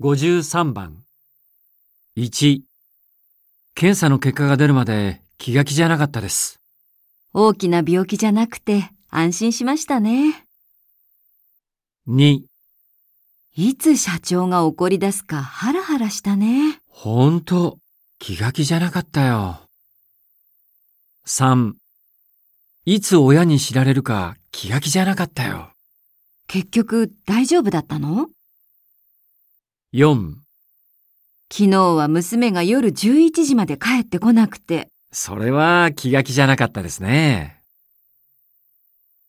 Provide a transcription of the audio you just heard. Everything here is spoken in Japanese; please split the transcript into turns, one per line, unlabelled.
53番。1、検査の結果が出るまで気が気じゃなかったです。
大きな病気じゃなくて安心しましたね。
2、
いつ社長が怒り出すかハラハラしたね。
ほんと、気が気じゃなかったよ。3、いつ親に知られるか気が気じゃなかったよ。
結局大丈夫だったの？
4、
昨日は娘が夜11時まで帰ってこなくて。
それは気が気じゃなかったですね。